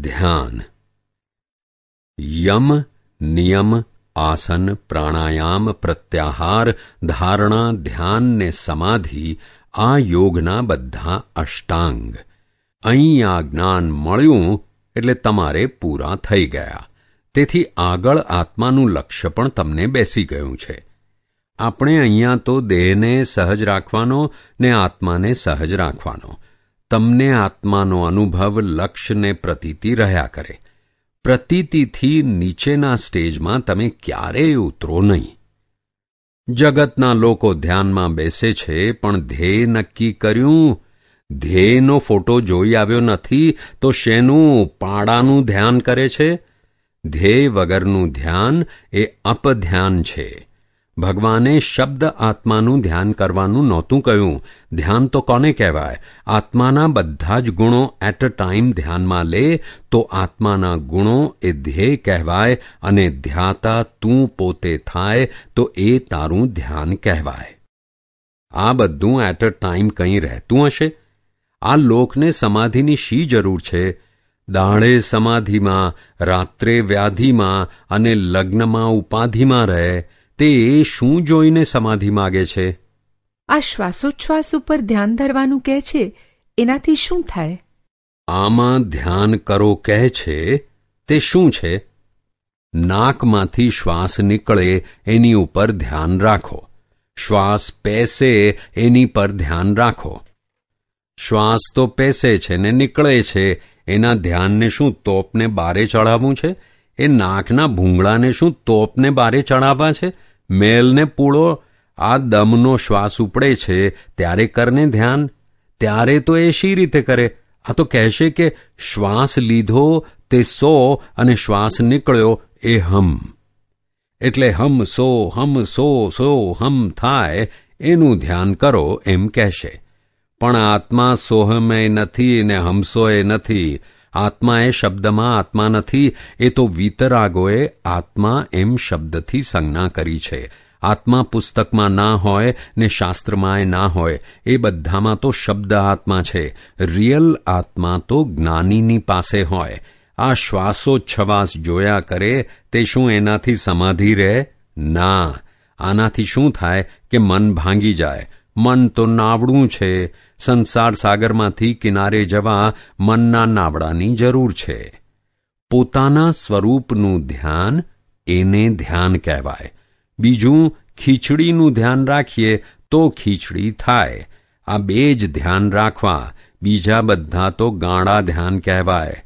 ધ્યાન. યમ, નિયમ, આસન, પ્રાણાયામ, પ્રત્યાહાર, ધારણા, ધ્યાન ને સમાધિ, આ યોગના બધા અષ્ટાંગ. અહીં આ જ્ઞાન મળ્યું એટલે તમારે પૂરા થઈ ગયા. તેથી આગળ આત્માનું લક્ષ્ય પણ તમને બેસી ગયું છે. આપણે અહીંયા તો દેહને સહજ રાખવાનો ને આત્માને સહજ રાખવાનો. તમને આત્માનો અનુભવ લક્ષ્યને પ્રતીતિ રહ્યા કરે. પ્રતીતિથી નીચેના સ્ટેજમાં તમે ક્યારેય ઉતરો નહીં. જગતના લોકો ધ્યાનમાં બેસે છે, પણ ધ્યેય નક્કી કર્યું, ધ્યેયનો ફોટો જોઈ આવ્યો નથી, તો શેનું પાડાનું ધ્યાન કરે છે? ધ્યેય વગરનું ધ્યાન એ અપધ્યાન છે. ભગવાને શબ્દ આત્માનું ધ્યાન કરવાનું નહોતું કહ્યું. ધ્યાન તો કોને કહેવાય? આત્માના બધા જ ગુણો એટ અ ટાઈમ ધ્યાનમાં લે તો આત્માના ગુણો એ ધ્યેય કહેવાય અને ધ્યાતા તું પોતે થાય તો એ તારું ધ્યાન કહેવાય. આ બધું એટ અ ટાઈમ કંઈ રહેતું હશે? આ લોકને સમાધિની શી જરૂર છે? દાણે સમાધિમાં, રાત્રે વ્યાધિમાં અને લગ્નમાં ઉપાધિમાં રહે તે શું જોઈને સમાધિ માગે છે? આ શ્વાસોચ્છ્વાસ ઉપર ધ્યાન ધરવાનું કહે છે એનાથી શું થાય? આમાં ધ્યાન કરો કહે છે તે શું છે? નાકમાંથી શ્વાસ નીકળે એની ઉપર ધ્યાન રાખો. શ્વાસ પેસે એની પર ધ્યાન રાખો. શ્વાસ તો પેસે છે ને નીકળે છે એના ધ્યાનને શું તોપને બારે ચઢાવવું છે? એ નાકના ભૂંગળાને શું તોપને બારે ચડાવવા છે? મેલને પૂળો? આ દમનો શ્વાસ ઉપડે છે, ત્યારે કરને ધ્યાન? ત્યારે તો એ શી રીતે કરે? આ તો કહેશે કે શ્વાસ લીધો તે સો અને શ્વાસ નીકળ્યો એ હમ. એટલે હમ સો હમ સો સો, હમ થાય, એનું ધ્યાન કરો એમ કહેશે. પણ આત્મા સોહમય નથી ને હમસોય નથી. આત્મા એ શબ્દમાં આત્મા નથી, એ તો વીતરાગોએ આત્મા એમ શબ્દથી સંજ્ઞા કરી છે. આત્મા પુસ્તકમાં ના હોય ને શાસ્ત્રમાં એ ના હોય, એ બધામાં તો શબ્દ આત્મા છે. રિયલ આત્મા તો જ્ઞાનીની પાસે હોય. આ શ્વાસોચ્છવાસ જોયા કરે તે શું એનાથી સમાધિ રહે? ના. આનાથી શું થાય કે મન ભાંગી જાય? મન તો નાવડું છે. સંસાર સાગરમાંથી કિનારે જવા મનના નાવડાની જરૂર છે. પોતાના સ્વરૂપનું ધ્યાન એને ધ્યાન કહેવાય. બીજું, ખીચડીનું ધ્યાન રાખીએ તો ખીચડી થાય. આ બે જ ધ્યાન રાખવા, બીજા બધા તો ગાળા ધ્યાન કહેવાય.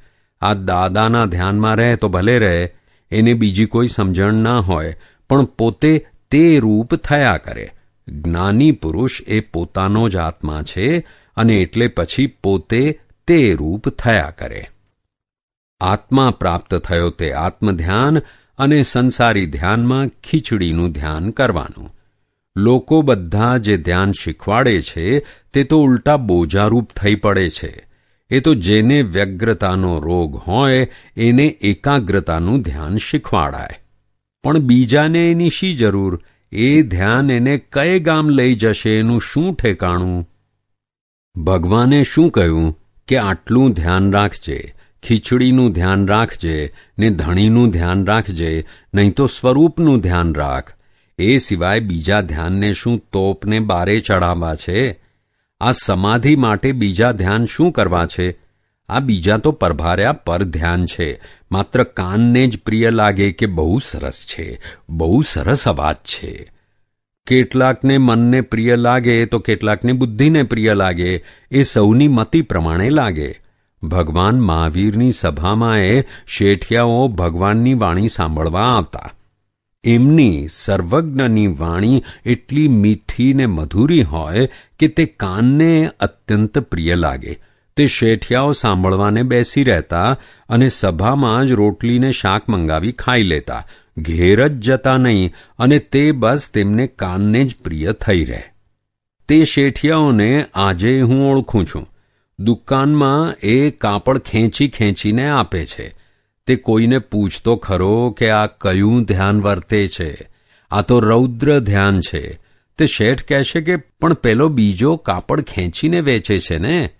આ દાદાના ધ્યાનમાં રહે તો ભલે રહે, એને બીજી કોઈ સમજણ ના હોય, પણ પોતે તે રૂપ થયા કરે. જ્ઞાની પુરુષ એ પોતાનો જ આત્મા છે અને એટલે પછી પોતે તે રૂપ થયા કરે. આત્મા પ્રાપ્ત થયો તે આત્મધ્યાન અને સંસારી ધ્યાનમાં ખીચડીનું ધ્યાન કરવાનું. લોકો બધા જે ધ્યાન શીખવાડે છે તે તો ઉલટા બોજારૂપ થઈ પડે છે. એ તો જેને વ્યગ્રતાનો રોગ હોય એને એકાગ્રતાનું ધ્યાન શીખવાડાય. પણ બીજાને એની શી જરૂર? એ ધ્યાન એને કઈ ગામ લઈ જશે એનું શું ઠેકાણું? ભગવાને શું કહ્યું કે આટલું ધ્યાન રાખજે, ખીચડીનું ધ્યાન રાખજે, ને ધણીનું ધ્યાન રાખજે, નહીં તો સ્વરૂપનું ધ્યાન રાખ. એ સિવાય બીજા ધ્યાનને શું તોપને બારે ચડાવવા છે? આ સમાધિ માટે બીજા ધ્યાન શું કરવા છે? આ બીજા તો પરભાર્યા પર ધ્યાન છે. માત્ર કાનને જ પ્રિય લાગે કે બહુ સરસ છે. બહુ સરસ અવાજ છે. કેટલાકને મનને પ્રિય લાગે તો કેટલાકને બુદ્ધિને પ્રિય લાગે. એ સૌની મતિ પ્રમાણે લાગે. ભગવાન મહાવીરની સભામાં એ શેઠિયાઓ ભગવાનની વાણી સાંભળવા આવતા. એમની સર્વજ્ઞની વાણી એટલી મીઠી ને મધુરી હોય કે તે કાનને અત્યંત પ્રિય લાગે. તે શેઠિયાઓ સાંભળવાને બેસી રહેતા અને સભામાં જ રોટલીને શાક મંગાવી ખાઈ લેતા. ઘેર જ જતા નહીં અને તે બસ તેમને કાનને જ પ્રિય થઈ રહે. તે શેઠિયાઓને આજે હું ઓળખું છું. દુકાનમાં એ કાપડ ખેંચી ખેંચીને આપે છે. તે કોઈને પૂછતો ખરો કે આ કયું ધ્યાન વર્તે છે? આ તો રૌદ્ર ધ્યાન છે. તે શેઠ કહેશે કે, પણ પેલો બીજો કાપડ ખેંચીને વેચે છે ને?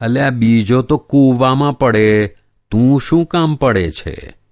અલ્યા બીજો તો કૂવામાં પડે તું શું કામ પડે છે?